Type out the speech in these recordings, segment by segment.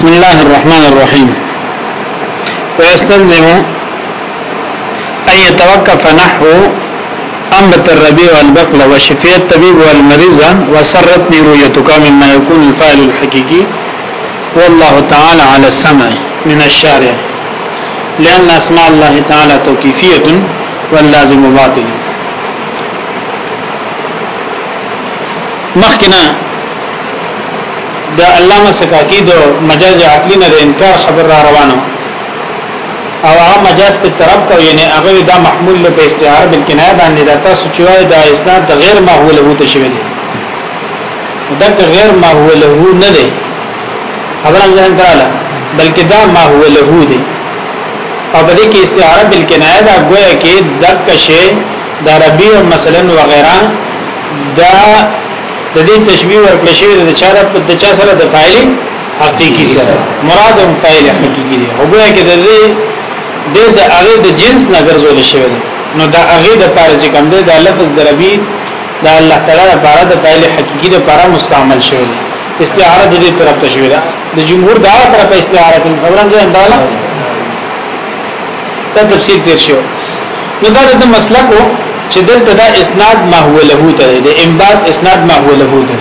بسم الله الرحمن الرحيم ويستلزم أن يتوقف نحو أنبت الربيع والبقلة وشفية الطبيب والمريضة وسرتني رؤيتك مما يكون الفاعل الحقيقي والله تعالى على السمع من الشارع لأن أسماء الله تعالى توقفية واللازم باطل مخنا د علامه سکاکی د مجاز عقلی نه د انکار خبر را روانو او هغه مجاز په طرف کو یعنی هغه دا محمول له استعاره بالکنایه باندې دا تاسو چې وای دا اسناد د غیر محوله هو ته شوی دی دا غیر محوله هو نه دی خبره ځان کړه بلکې دا محوله هو دی او په دې کې استعاره بالکنایه دا گویا کې دک شی دا ربیع مثلا وغیرہ دا د دې تشبیه ورکړل شوی د چا د چا سره د فاعل حقيقي سره مراد هم فاعل حقيقي دی وګویا کې د دې د هغه د جنس نه ګرځول شوی دی نو دا هغه د پاره چې کوم دی د لفظ د ربي د الله تعالی لپاره د فاعل حقيقي لپاره مستعمل شوی دی استعاره د دې طرف ته شوی ده د جمهور دا طرف استعاره کوي خبرم ځای انداله دا تفصیل تیر شو نو دا د مسلک چې دلته دا اسناد ما هو له ته د امداد اسناد ما هو له ته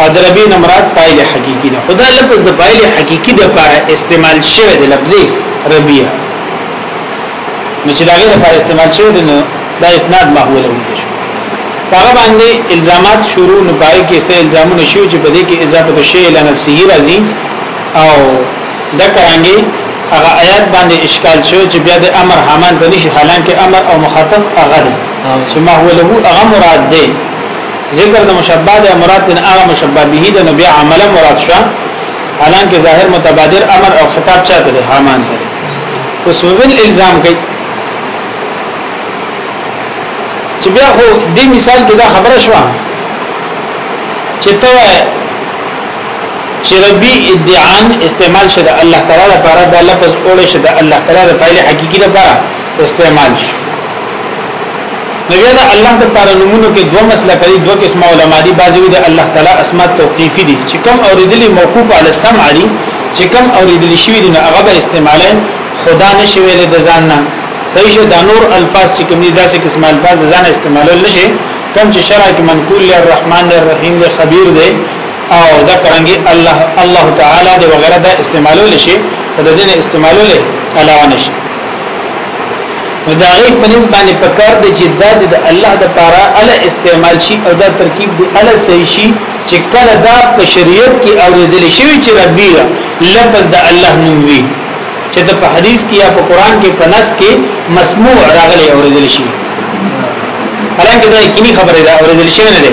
او د ربی نه مراد پایله حقيقي ده خدای لفظ د پایله حقيقي د لپاره استعمال شوی د لفظي ربی نو چې دا غیر لپاره استعمال شوی د دا اسناد ما هو له ته هغه باندې الزامات شروع نه پای کې سه الزامونه شو چې په دې کې اضافه شی اله نفسه راځي او د کرانګي هغه آیات باندې اشکال شوی چې بیا د امر حامان ته نشي حالانکه امر او مخاطب هغه دی چې ما هو له هغه مراد دی ذکر د مشبہ د مراد نه هغه مشبہ به د نبی عمله مراد شو حالانکه ظاهر متبادر امر او خطاب چاته دی حامان ته اوس ویل الزام کوي چې بیا خو دې مثال کې دا خبره شوه چې ته چې ربي ادعان استعمال شي د الله تعالی لپاره دا لفظ اول شي د الله تعالی د فعل حقيقي لپاره استعمال شي نو بیا د الله د پاره نمونه کې دوه مسله کوي دوه قسمه علما دي بعضي د الله تعالی اسماء توقيفي دي چې کوم اوریدلي موقوف علی السمع دي چې کوم اوریدلي شوی دي نو هغه به استعمالای خدا نشي ویل د ځان نه صحیح شه د نور الفاظ چې کوم دي داسې قسمه الفاظ د ځان استعمالول نشي کوم چې شرع کې منقول لرحمان الرحیم خبير دی او دا څنګه الله الله تعالی دی وغیرہ دا استعمالول شي د دې استعمالول علاوه نشي نو دا غي په نسبت باندې پکار دی چې دا د الله د پاره ال استعمال شي او دا ترکیب دی ال صحیح شي چې کله دا په شریعت کې اوریدل شي چې ربي لفظ د الله نوم وي چې د په حدیث کې یا په قران کې په نص کې مسموع راغلی اوریدل شي حالانکه دا کینی خبره ده اوریدل شي نه ده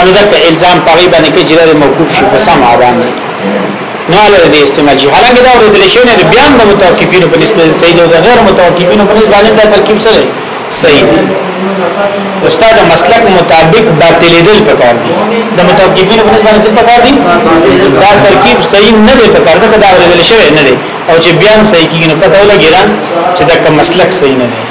ان دا ته الزام پغی باندې کې جره موقوف شي په سم اذان نو له دې استعمال شي حالانکه دا ورته لشي نه بیان د متوقفین په نسبت صحیح او غیر متوقفین په نسبت باندې دا ترکیب سره صحیح استاد مسلک مطابق باطل دل پکار دي د متوقفین په نسبت باندې پکار دي دا ترکیب صحیح نه دی پکار ځکه دا ورته لشي نه دی او چې بیان صحیح کیږي نو پته ولګی چې دا کوم مسلک صحیح نه دی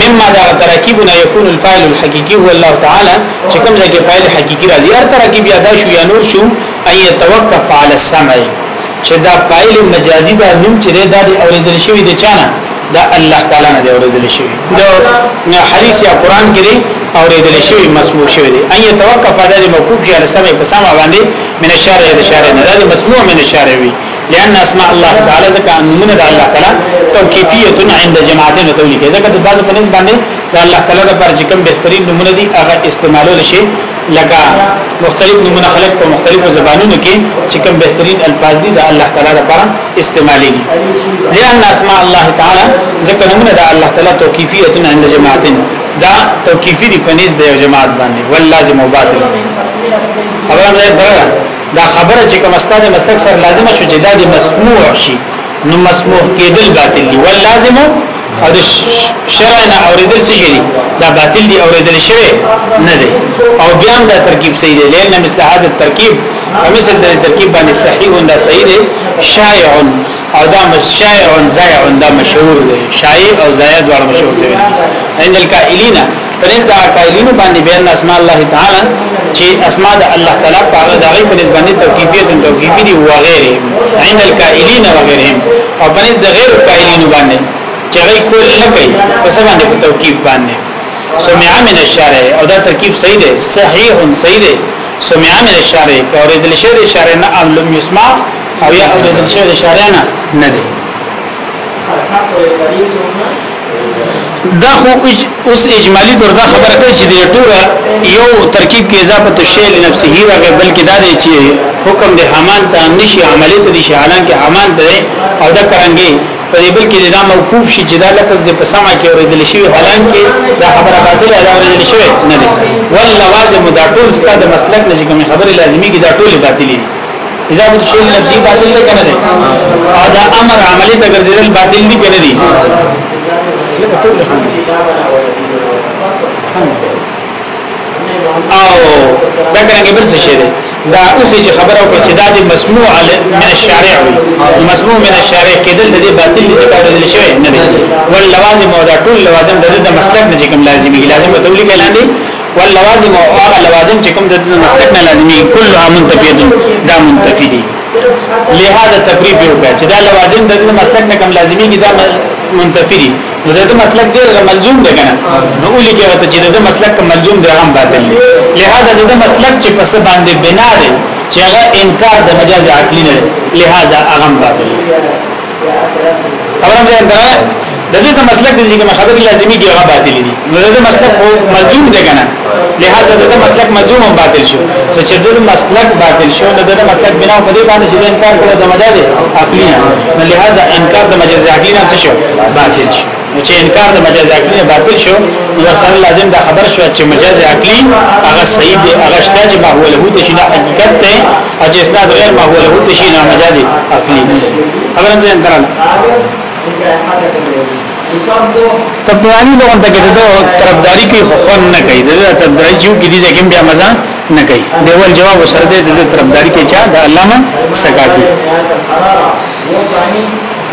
مما دا ترکیبونه یکون الفاعل الحقيقي هو الله تعالی چې کوم ځای کې فاعل حقيقي راځي هر ترکیب یادا شو یا نور شو اي توقف على السمع چې دا فاعل مجازي دا نوم چې دا د اوریدل شوی د چانه دا الله تعالی نه دی اوریدل شوی دا حدیث یا قران کې دی اوریدل شوی مسموع شوی دی اي توقف على الموقوف على السمع په سمع باندې من الشارع د شارع نه دا مسموع من الشارع وي لأن اسماء الله تعالی ځکه نومونه د الله تعالی توقیفیه عند جماعت نو تولی کې ځکه د بعضو په نسبت باندې د الله تعالی د پر کوم بهترین نومونه دي هغه استعمالول شي لکه مختلف نمونه خلق په مختلفو زبانونو کې چې کوم بهترین الفاظ دي د الله تعالی لپاره استعمالي دي لئن اسماء الله تعالی ذکر نمونه د الله تعالی توقیفیه عند جماعت دا توقیفی دی پنځ د جماعت باندې ول لازم او باطل خبره ده دا خبره چې کوم ستاسو مسلک سره لازمه شو چې دا د مسموع شي نو مسموع کېدل باطل دي ول لازم او د شرع نه اوریدل څه شي دا باطل دي اوریدل شوی نه دي او بیا دا ترکیب صحیح دی لئن مثل هذا الترکیب مثل د ترکیب باندې صحیح دا صحیح دی شائع او دا شائع زائع دا مشهور دی شائع او زائع دواړه مشهور دي عند القائلین پرېز د فاعلینو باندې بیان اسماء الله تعالی چې اسماء د الله تعالی په اړه د غیب پرېز باندې توقیفیت او توقیفی دي او غیره عین القائلین او غیرهم او پرېز د غیر قائلینو باندې چې غي کول نه کوي په څه باندې په توقیف باندې سمع من الشارع او دا ترکیب صحیح دی صحیح صحیح دی سمع من الشارع او د شعر شارع نه او لم يسمع او یا د شعر شارع نه نه دی دا خو اوس اجمالی تور دا خبره کوي چې د ټول یو ترکیب کې اضافه شی لنفسه راغی بلکې دا دی چې حکم د حمان ته نشي عملی ته دي شالان کې حمان ته او دا کرانګي په دې بلکې دا موقوف شي چې دا لفظ د پسما کې اوریدل شي حالان کې دا خبره باطله دا اوریدل شي نه دی والله واجب دا ټول ستاسو مسلک نه چې کوم خبره لازمي کې دا ټول باطلي اضافه شی لفظي باطل دی کنه دی او دا امر عملی ته ګرځیدل باطل دی کنه دی لکه ټول او دا څنګه بل څه شی دی دا اوس چې خبره وکړه چې دا د مسموع من الشارع مسموع من الشارع کېدل د دې باطل دي ذکر دي شوی نه دی ول لوازم او دا ټول لوازم د دې مسلک نه کوم لازمي لازم ته ولیکل لاندې واللوازم او هغه لوازم چې کوم د مسلک نه لازمي کلها منتفیه دا منتفی دي لہذا تقریب یو کړه چې دا لوازم د مسلک نه کوم لازمي دي دا منتفی دي نو د مسلک ډیر ملزوم دی کنه نو ولي کې وته چې د مسلک کوم ملزوم دی هم باطل دی لہذا د مسلک چې پس باندې بنا دی چې هغه انکار د مجاز عقلی نه لہذا هغه باطل دی خبرم ځان دا د دې د مسلک د ذکر خبرې لازمي کې هغه باطل دي نو د مسلک او ملزوم دی کنه لہذا د مسلک ملزوم هم باطل شو نو چې د مسلک باطل شو نو د مسلک بنا په دې باندې چې انکار کړو د مجاز عقلی نه لہذا انکار د مجاز عقلی نه څه شو باطل شو نو چې انکار د مجاز عقلی نه باطل شو نو سره لازم دا خبر شو چې مجاز عقلی هغه صحیح دی هغه شته چې ما هو له دې شي نه حقیقت دی او چې اسناد غیر ما هو له دې شي نه مجاز عقلی دی خبر هم ځین درنه تبدانی لوګون ته کېده ته طرفداري کوي خو خون نه کوي دا طرفداري چې کې دي ځکه بیا مزه نه کوي دیول جواب سره دې د طرفداري کې چا د علامه سکاتی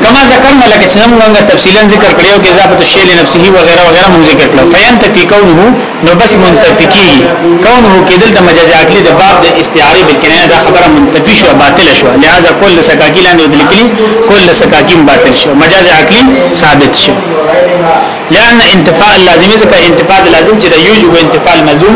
کما ذکرنا لکه چې موږ تفصیلا ذکر کړیو کې اضافه الشیء لنفسه و غیره و غیره موږ ذکر کړو فین تکونه نو بس منتفقی کونه کېدل د مجاز عقلی د باب د استعاره بالکنایه دا خبره منتفی شو باطل شو لہذا کل سکاکی لاندې ودلکلی کل سکاکی باطل شو مجاز عقلی ثابت شو لأن انتفاء اللازم ځکه انتفاء لازم چې د یوجب انتفاء الملزوم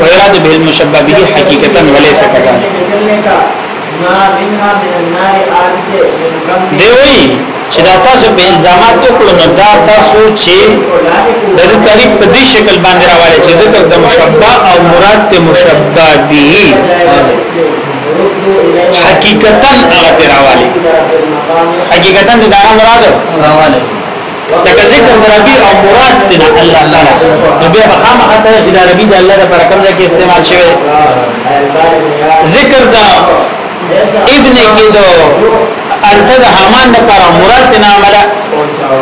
ويراد به المشبه به حقيقتا وليس كذلك دی وی چې دا تاسو به الزامات وکړو نو دا تاسو چې د دې تعریف په دې شکل باندې راوړل چې ذکر د مشبہ او مراد ته مشبہ دی حقیقتا هغه راوړل حقیقتا دا مراد راوړل لکه ذکر مربي او مراد دنا الله تعالی نو بیا به خامخا ته چې دا ربي د الله د برکت ځای کې استعمال شوی ذکر دا ابن کې دو انت د حمان د پر مراد دنا عمله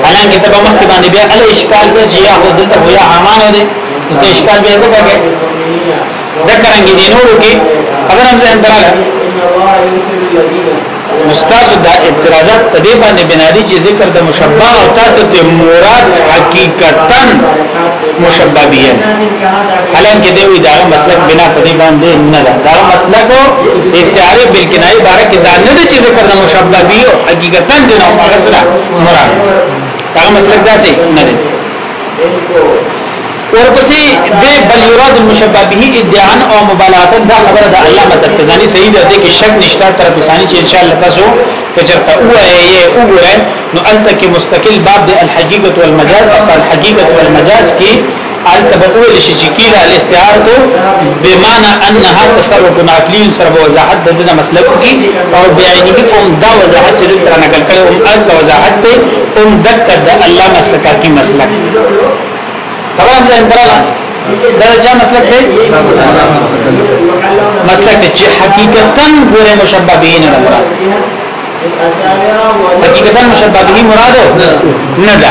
حالانکه ته به مخکې باندې بیا ال اشکال به چې یا هو دلته هو یا حمان دی ته اشکال به ځکه کې ذکرانګي دینورو کې خبرم زه اندراله استاد دا اعتراضات په دې باندې بنا دي چې ذکر د مشبہ او تاسو ته مراد حقیقتا مشبہ دی حالانکه دوی دا مسلک بنا په دې باندې نه ده دا مسلک استعاره بالکنایه باره کې دا نه دي چې ذکر د مشبہ دی حقیقتا د نو مراد دا مسلک داسې نه دی ورپسې د بل یراد المشبه به ادعا او مبالغه دا خبره د علامه ترکزانی صحیح ده کې شک نشته تر پسانی چې ان شاء الله تاسو کچرته وایي وګورئ نو الته کې مستقل باب د الحقیقت والمجاز او الحقیقت والمجاز کې الته به اول شي چې کیلا الاستعاره بمعنى انها تصرف عقلی سره وضاحت د دې مسلک کې او بیانې کې کوم دا وضاحت چې تر نقل کړي او الته وضاحت هم دک د علامه سکاکی مسلک خبرم ځان دراله دا چا مسلک دی مسلک چې حقیقتا ګوره مشبه به نه مراد حقیقتا مشبه به مراد نه ده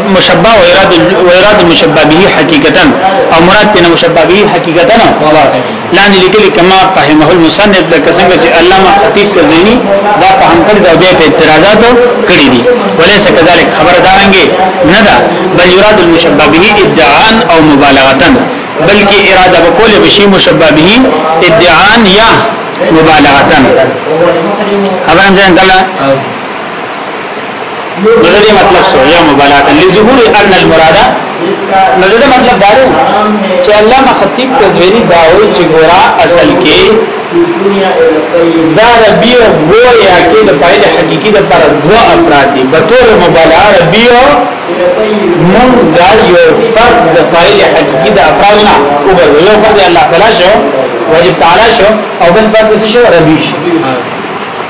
مشبه او اراده او اراده مشبه به حقیقتا او مراد ته مشبه به حقیقتا لاندې لیکل کما فهمه المصنف د څنګه چې علامه خطیب کزینی دا فهم کړی دا به په اعتراضات کړی دي وليس كذلك خبر دارنګي نه دا بل يراد المشبه به ادعاء او مبالغه بلکې اراده وکول بشي مشبه به ادعاء یا مبالغه خبرم ځان کله نو دې مطلب سو یا مبالغه لظهور ان المراده نو دې مطلب دا دی چې علامه خطیب قزوینی دا وایي چې ګورا اصل کې دا ربی او ګوریا کې د فاعل حقيقي د پر دوه افراد دي په تور مبالغه ربی او مون دا یو فرد د فاعل حقيقي د افراد نه وګورئ یو فرد الله تعالی شو واجب تعالی شو او بل فرد شو ربی شو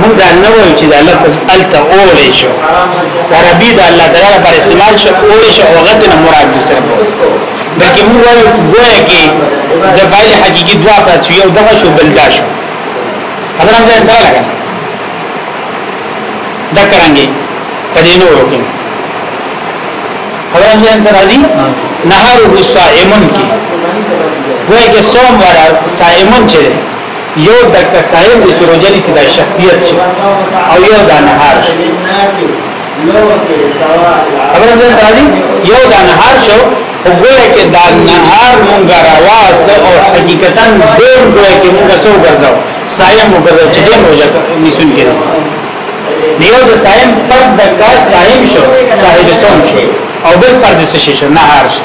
موږ دا نه وایو چې دا لفظ الته اول شو دا ربي دا الله تعالی پر استعمال شو اول شو او غته نه مراد دي سره بلکې موږ وایو ګویا کې د فایل حقيقي دوا ته چې یو دغه شو بل دا شو خبره هم ځای ته لګا دا کرانګي پدې نو ورکه خبره هم ځای ته راځي نهار هو صائمون کې وای کې صوم والا صائمون چې یو ډاکټر صاحب د چروجنی سیدا شخصیت شي او یو د نهار شي خبره ده راځي یو د نهار شو او ګویا کې د نهار مونږ راواست او حقیقتا دیم ګویا کې مونږ سو ګرځاو سایم وګرځاو چې دیم وجه نسون کړي دیو د سایم پر د کا سایم شو صاحب سوم شي او بل پر د شي شو نهار شي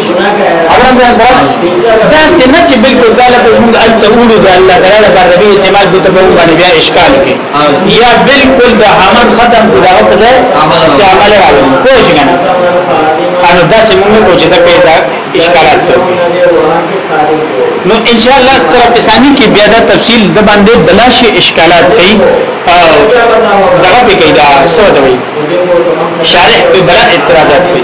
اورځان برا دا څنګه چې بالکل دا لفظ موږ الته اولو د الله تعالی پر ربي استعمال کوته په باندې بیا اشکال کې یا بالکل دا عمل ختم دا په ځای عمل راغلی کوی شي کنه انو دا څنګه موږ کوجه دا پیدا اشکالات ته نو ان شاء الله تر پسانی کې بیا دا تفصیل د باندې بلاشي اشکالات کوي او دغه به کوي دا سودا وي شارح به بلا اعتراضات کوي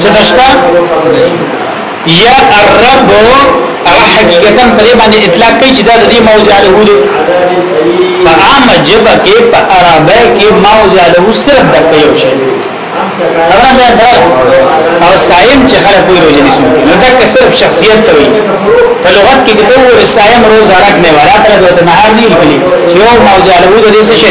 چې نشته یا الرب هغه حقیقتا په دې باندې اطلاق کوي چې دا د دې موضع له دی په عام جبه کې په عربه کې موضع له صرف د یو شی او سایم چې خلک وي روزي نشي نو دا که صرف شخصیت ته وي په لغت کې کته وي سایم روزه رکھنے والا تر دې ته نهار نه لري چې یو موضوع له دې څه شي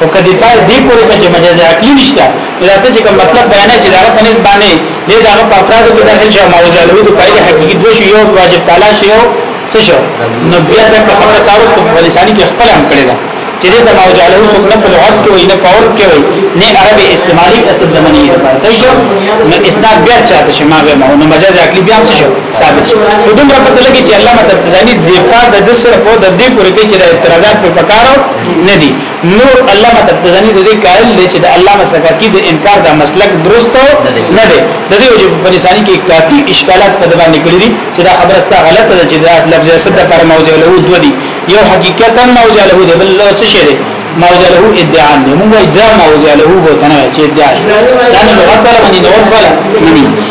او کدی پای دی پورې کچې مجاز عقلی نشته دا ته چې کوم مطلب بیان چې دا په نسبت باندې دې دا په افراد کې داخل شو موضوع له دې پایله حقیقي دوه شی یو واجب تعالی شی یو څه شو نو بیا دا خبره تعارض په لسانی کې خپل هم کړی دا چې دې دا موضوع له څوک نه په لغت کې وي نه په عرب کې وي نه عربي استعمالي اصل د منی لپاره صحیح شو نو اسناد بیا چاته شماغه مو نو مجاز عقلی بیا څه شو ثابت شو په دومره پته لګی چې علامه تبتزانی د پاره د سر په د دې پورې کې چې د اعتراضات په پکارو ندي نور الله متقدنی د دې قائل دی چې د الله مسکاکی د انکار دا مسلک درست نه دی د دې وجه په لسانی کې کافی اشکالات په دبا نکړي دي چې دا خبره ستا غلطه ده چې دا لفظ صد پر موضوع له دو دي یو حقیقتا موضوع له دی بل څه شي دی موضوع له ادعا نه موږ دا موضوع له وو کنه چې ادعا دا نه غلطه باندې نور بل نه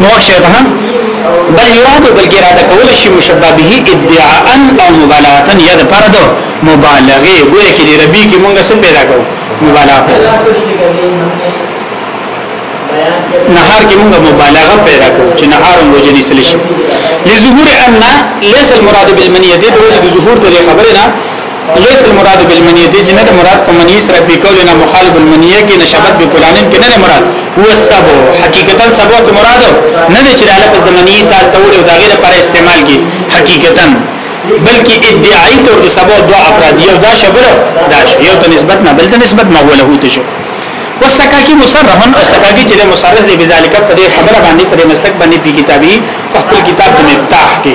موشه ده بل یراد بلکې را تکول شي مشبه به ادعاء او مبالغه یا د پر دو مبالغه ګویا کې دی ربي کې مونږ څه پیدا کوو مبالغه نهار کې مونږ مبالغه پیدا کوو چې نهار هم وجني سل شي لظهور ان ليس المراد بالمنيه دې د ظهور د خبره نه وليس المراد بالمنيه دي جنه ده مراد په منيه سره په قولنا مخالف المنيه کې نشبت به فلانن کې نه مراد هو السبو حقیقتا سبو کې مراد نه دي چې د لفظ د منيه تال تول او دغه لپاره استعمال کی حقیقتا بلکې ادعای تور د سبو دوا افراد یو دا شبر دا یو ته نسبت نه بل ته نسبت نه ولا هو ته شو وسکاکی مصرح او سکاکی چې مصرح دی بذالک په دې خبره باندې په مسلک باندې په کتابي په خپل کتاب د مفتاح کې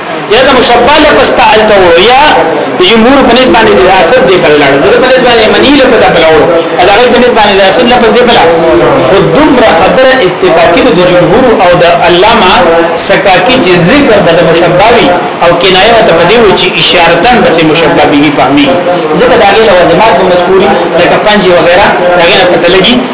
یا د مشبه لفظ ته الته وړو یا د جمهور په نسبت باندې د اصل دی کړل د په نسبت باندې منی لفظ کړل او دا غي په نسبت باندې د اصل لفظ دی کړل او دومره خبره اتفاقی د جمهور او د علامه سکاکی چې ذکر د مشبوی او کنایه ته په دی و چې اشاره تن د مشبوی فهمي ځکه دا غي لوازمات مذکوري لکه پنځه وغیرہ دا غي پته لګي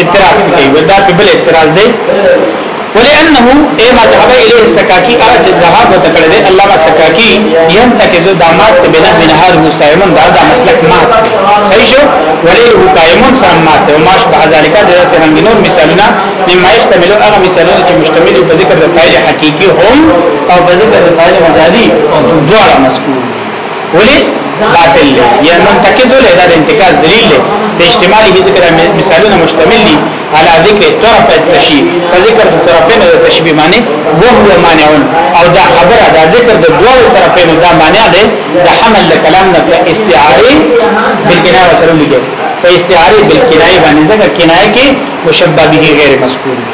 اعتراض کوي ودا په بل اعتراض دی ولانه اي مذهب الیه سکاکی هغه چې ذهاب وتکړه دی الله ما سکاکی یم تکي زو دامات ته بنه بنهار هو سایمن دا د مسلک ما صحیح شو ولیل هو قائمون سامات او ماش به ذالک د سرنګینو مثالونه مما یشتمل هغه مثالونه چې مشتمل په ذکر د فاعل حقيقي هم او په ذکر د فاعل مجازي دواړه مذکور ولی باطل دی یا منتقض ولې دا انتقاض دلیل دی د احتمالي ذکر مثالونه مشتمل دي على ذکر طرف التشبيه فذكر الطرفين التشبيه معنی وهو مانع او دا خبره دا ذکر د دوه طرفین دا مانع دی د حمل کلام نه استعاره بالکنایه سره لګي په استعاره بالکنایه باندې ځکه کنایه کې مشبہ به غیر مذکور دی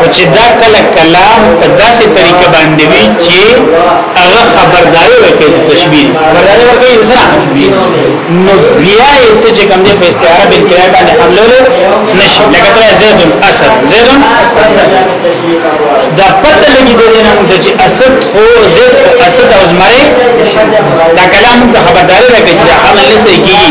او چې دا کله کلام په داسې طریقه باندې وي چې هغه خبرداري ورکړي د تشبيه خبرداري ورکړي انسان نو بیا ته چې کوم دې په استعاره بن کړه باندې حمله نشي لکه تر زید الاسد زید دا پته لګي د دې نن چې اسد خو زید اسد او زمره دا کلام د خبرداري ورکړي چې حمله سې کیږي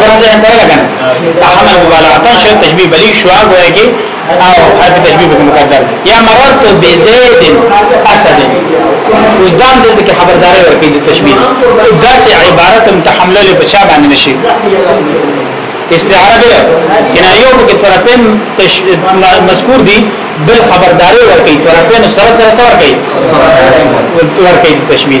خبره ده په لګا تحمل مبالغه شو تشبيه بلیغ شو هغه کې او حرف تشبيه به مقدر یا مررت بزيد اسد اوس دا د دې خبرداري ورکړي د تشبيه دا سه عبارت متحمله له بچا باندې نشي استعاره ده کنا یو په طرفین مذکور دي بل خبرداري ورکړي طرفین سره سره سره ورکړي ورکړي تشبيه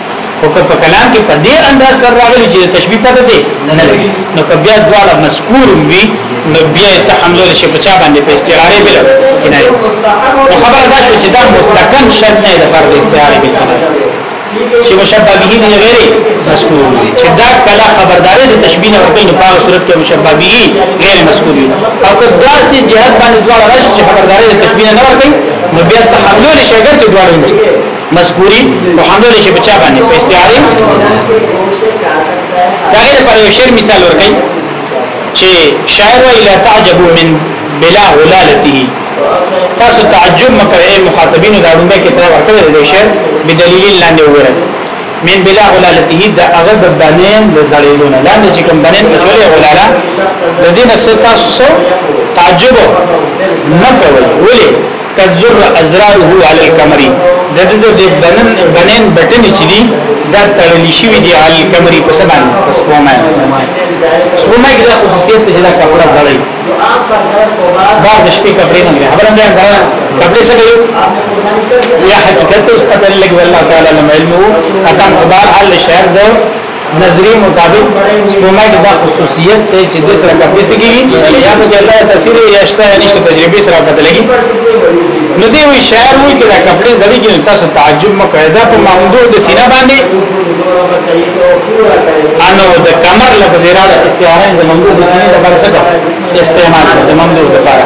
او که په کلام کې په دې انداز سره راغلي چې تشبیه پته دي نه لګي نو که بیا دواړه مذکور وي نو بیا ته حمله شي په چا باندې په استعاره بل کنایه نو خبره دا شو چې دا مطلقاً شرط نه ده پر استعاره بل کنایه چې مشبه به نه غیر مذکور وي چې دا کله خبرداري د تشبیه او کین په صورت کې مشبه به غیر مذکور وي او که دا سي جهاد باندې دواړه راشي چې خبرداري د تشبیه نه ورکړي نو بیا ته حمله شي اگر چې دواړه مذکوری او حمله شي بچا باندې په استعاره دا غیر پر یو شعر مثال ورکړي چې شاعر وی لا تعجبوا من بلا غلالته تاسو تعجب مکه اے مخاطبین دا لومبه کې تر ورکړي د شعر بدلیل لاندې وره من بلا غلالته دا هغه د بنین د زړیدونه لاندې چې کوم بنین په چولې غلاله د دین سره تاسو تعجب نه کوي ولې کذر ازراره علی القمر د د د بنن بنین بټنی چې دي دا تړلی شوی دی علی القمر په سبان په سپومه سپومه کې دا خصوصیت چې دا کپڑا زړی دا د شپې کپڑے نه خبره ده دا کپڑے څه کوي یا حقیقت اوس پته لګي والله تعالی علم علمه اته بار حل شعر ده نظری مطابق سپومای کې دا خصوصیت ته چې د سره کپې سګي یا په جلا تاثیر یا شته یا نشته تجربه سره پته لګي نو دی وی شاعر وی کړه کپړې زری کې تاسو تعجب مکه دا په موضوع د سینه باندې انو د کمر لپاره استعاره د موضوع د سینه لپاره څه استعمال د موضوع لپاره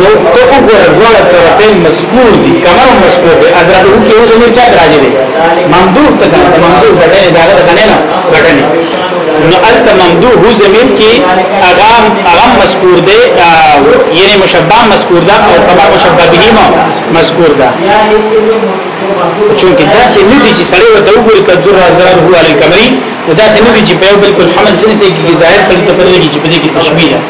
نو ته وګوره دواړه طرفین مذکور دي کما مذکور دي ازراده کې یو ضمیر چا راځي دي ممدوح ته کنه ممدوح بټنه دا غته کنه نه بټنه نو الت ممدوح هو ضمیر کې اغا اغا مذکور دي یعنی مشبہ مذکور ده او کما مشبہ به مذکور ده چونکه دا سه ندي چې سړی وته وګوري کجر ازراد هو علی کمری دا سه ندي چې په بالکل حمل سره سي کې ظاهر سره ته پرې کې چې په دې کې تشبیه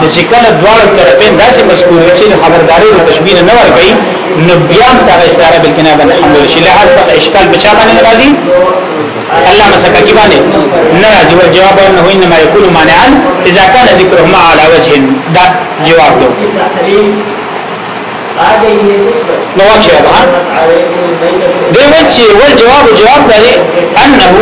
نو چې کله دواړو طرفین داسې مذکور وي چې خبرداري او تشبیه نه ورکړي نو بیا هم تر استعاره بالکنا باندې حمل شي له هر وخت اشکال بچا باندې راځي الله مسکه کې باندې نه راځي او جواب انه انما يكون مانعا اذا كان ذکرهما على وجه دا جواب دی نو واچي ها دی وچی ول جواب جواب دی انه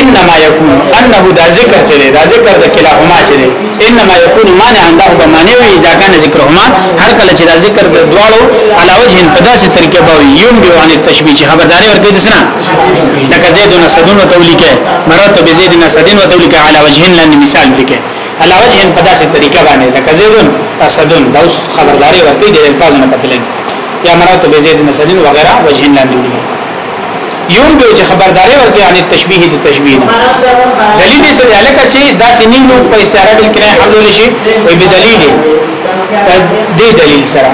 انما يكون انه دا ذکر چره دا ذکر د کلاهما چره انما يكون مانع دا به معنی وي اذا كان ذکرهما هر کله چې دا ذکر د دوالو علا وجه په داسې طریقې باندې يوم دی عن التشبيه چې خبرداري ورکړي دسنا لکه زيد نسدون وتوليکه مرات بزيد نسدين وتوليکه علا وجهن لن مثال لیکه علا وجه په داسې طریقه باندې لکه زیدون اسدون دا اوس خبرداري ورکړي د الفاظ نه پتلین یا مرات به زید مثلا وغیرہ وجه لاندې دي یوم به چې خبرداري ورکړي ان تشبیه د تشبیه دلیل یې سره علاقه چې دا سنینو په استعاره بل کې حمل لشي وي به دلیل دی دلیل سره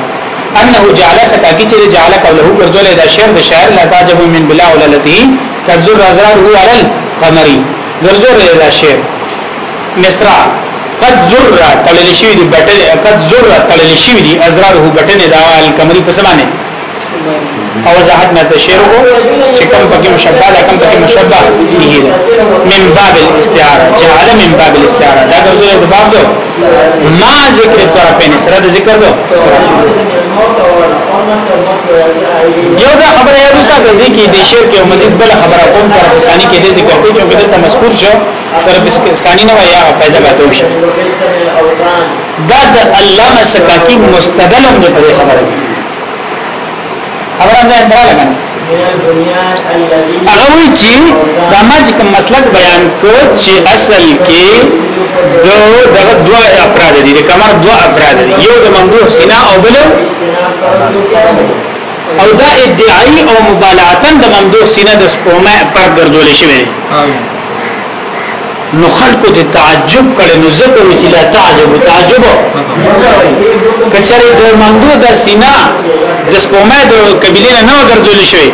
انه جعل سکاکی چې جعل قبله ورجل دا شعر د شاعر لا تعجب من بلا وللته تجر ازرار هو علل قمری ورجل دا شعر مصرع قد ذره تړل شوی دی بټن قد ذره تړل شوی دی ازراره بټن دا الکمری په سمانه او وضاحت نه تشیر کو چې کوم پکې مشبہ دا کوم پکې مشبہ دی من باب الاستعاره جعل من باب الاستعاره دا ګرځول د باب دو ما ذکر طرف نه سره د ذکر دو یو دا خبره یو څه د دې کې د شرک او مزید بل خبره کوم طرف ثاني کې د ذکر کوي چې دلته مذکور شو پر بسکستانی نه وای هغه پیدا به دوشي دا د علامه سکاکی مستدل هم په خبره خبره ځان دراله کنه هغه وی چې دا ما چې کوم مسلک بیان کو چې اصل کې دو دغه دوا افراد دي د کمر دوا افراد دي یو د ممدوح سینا او بل او دا ادعای او مبالغه د ممدوح سینا د سپومه پر ګرځول شوی نو خلکو ته تعجب کړي نو ذکر چې لا تعجب تعجب کچره د مندو د سینا د سپومه د قبیله نه ګرځول شي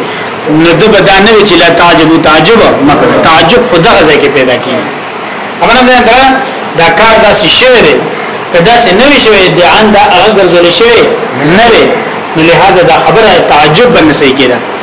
نو د بدانه چې لا تعجب تعجب مکه تعجب خدا غزه کې پیدا کیږي امنه ده دا دا کار داسې شوی دی کدا سه نه وی شوی دی ان دا هغه ګرځول شوی نه وی نو لہذا دا خبره تعجب بنسې کېده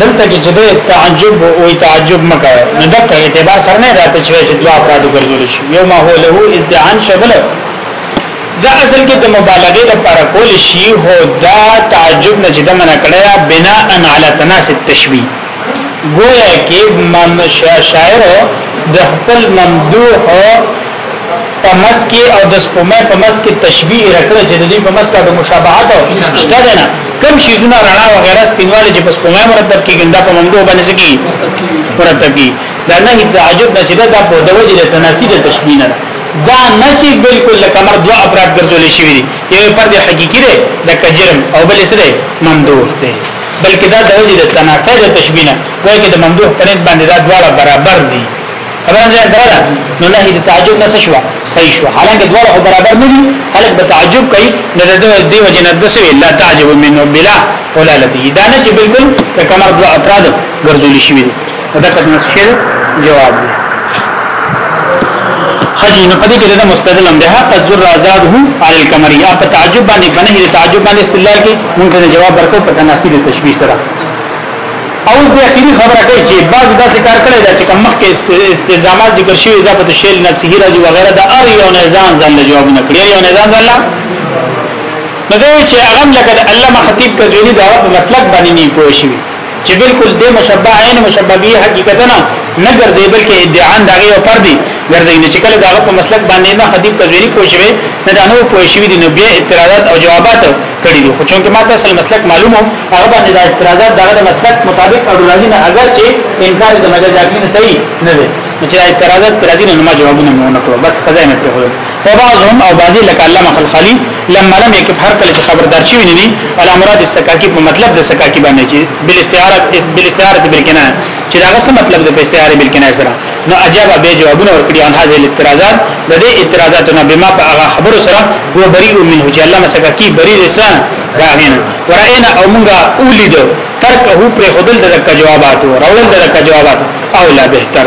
دلته کې چې د تعجب او تعجب مکه نو د اعتبار سره نه راته شوی چې دوا افراد ګرځول شي یو ما هو له ادعان شغله دا اصل کې د مبالغه لپاره کول شي هو دا تعجب نه چې د منع کړی بنا ان علی تناس التشبیه گویا کې مم شاعر د خپل ممدوح په مس کې او د سپمه په مس کې تشبیه راکړه چې د دې په مس کې د مشابهت او شته نه کوم شي دونه رڼا او غیره سپینواله چې پس کومه مرتب کیږي دا په ممدوح باندې سکی مرتب کی دا نه تعجب نه چې دا په دوجه د تناسیب تشبیه نه دا نه چې بالکل لکه مر دوا افراد ګرځول شي وي یو پر د حقيقي ده د کجرم او بل سره ممدوح ده بلکې دا د وجه د تناسب د تشبیه نه وایي چې د ممدوح پرېز باندې دا دواړه برابر دي خبره نه درا نو نه دې تعجب نه شو صحیح شو حالانکه دواړه خو برابر نه دي خلک به تعجب کوي نه د دې وجه نه دسه لا تعجب منه بلا ولالته دا نه چې بالکل د کمر دوه اطراد ګرځول شي دا کته نه شي جواب دی حجی نو پدې کې د مستدل هم ده قد زر آزاده علی القمری اپ تعجب باندې کنه تعجب باندې استدلال کې مونږ ته جواب ورکړو په تناسب تشبیه سره او د اخیری خبره کوي چې بعض داسې کار کړی دا چې کوم مخکې استلزامات ذکر شوی اضافه شیل نفسه راځي وغیرہ د ار یو نه ځان ځان له جواب نه کړی یو نه ځان ځان نو دوی چې هغه لکه د علامه خطیب کزوینی دا په مسلک باندې نه پوه شي چې بالکل د مشبع عین مشبع به حقیقت نه نه ګرځي بلکې ادعان دا یو پر دی ګرځي نه چې کله دا په مسلک باندې نه خطیب کزوینی پوه شي نه دا نو پوه شي د نبی اعتراضات او جوابات کړی دی خو چې ما ته اصل مسلک معلومو هغه باندې د اعتراضات دغه مسلک مطابق او راځي نه اگر چې انکار د مجاز عقلی نه صحیح نه دی چې اعتراضات راځي نه ما جوابونه مو نه کړو بس قضا نه کړو فبعضهم او بعضی لکه علامه خلخالی لما لم يكف هر کله چې خبردار شي نه دي علي مراد السکاکی په مطلب د سکاکی باندې چې بالاستعاره بالاستعاره بالکنایه چې دا څه مطلب د استعاره بالکنایه سره نو اجاب به جوابونه ورکړي ان هاذه الاعتراضات د دې اعتراضات نه بما په هغه خبرو سره هو بری منه چې الله مسکه کی بری لسان راغین وراینا او مونږه اولید ترک هو پر خودل دغه جوابات او راول دغه جوابات او لا بهتر